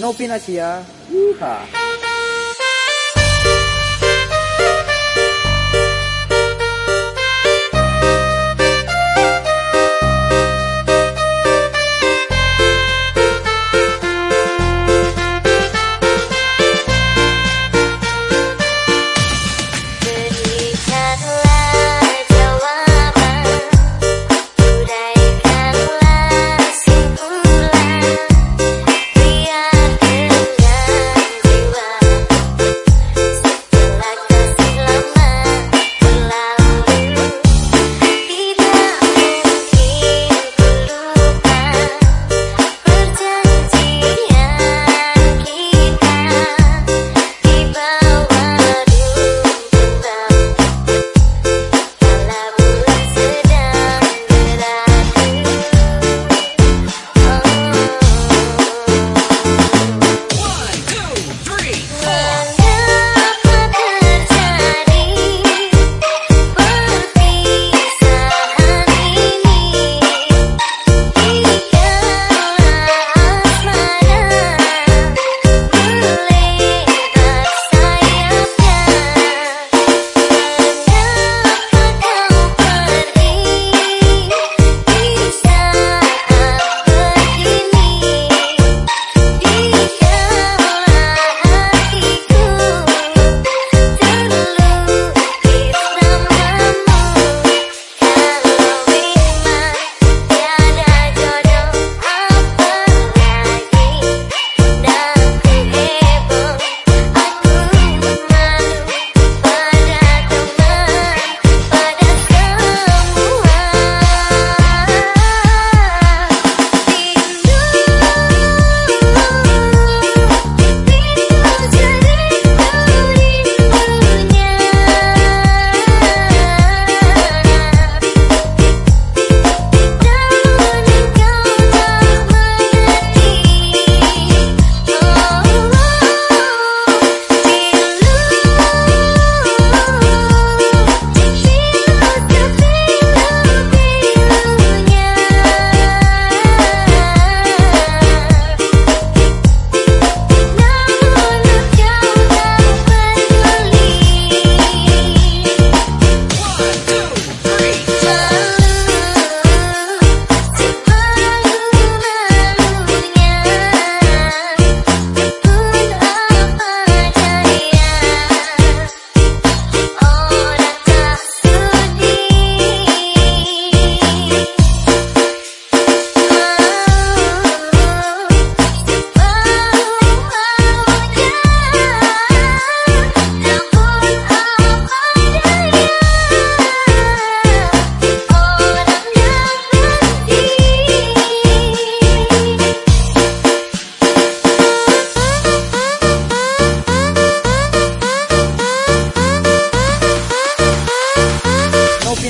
não pinaciar. Uhá!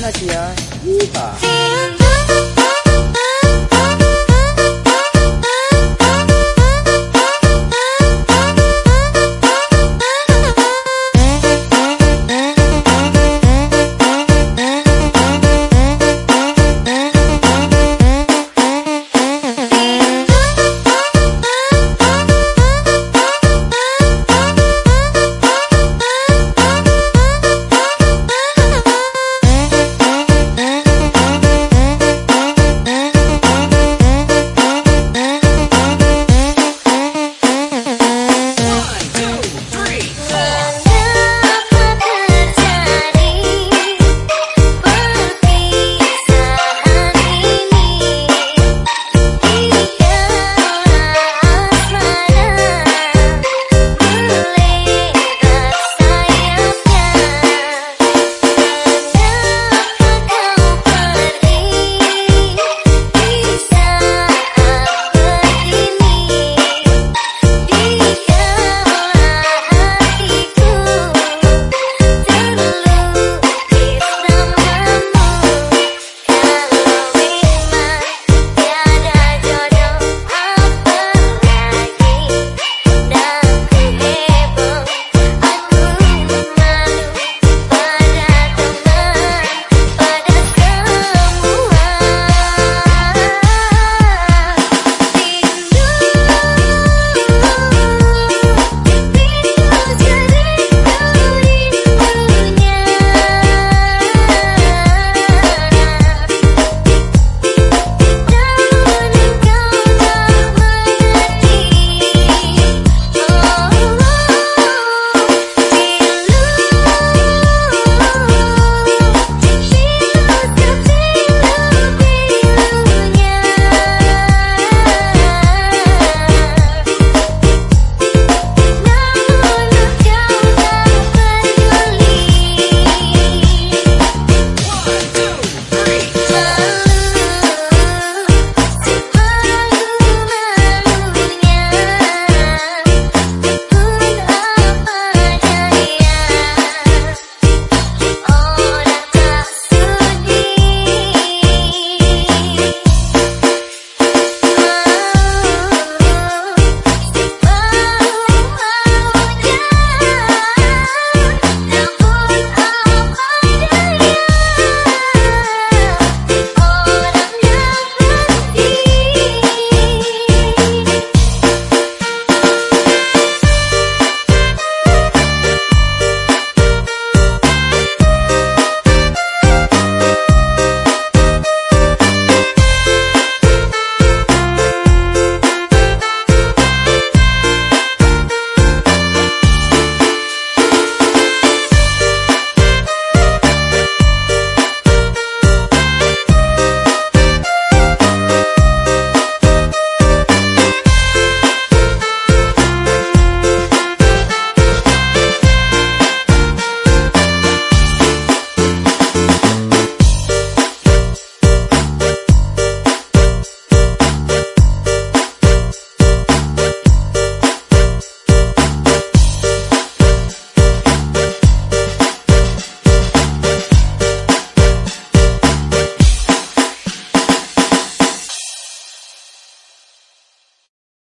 那姐，一把。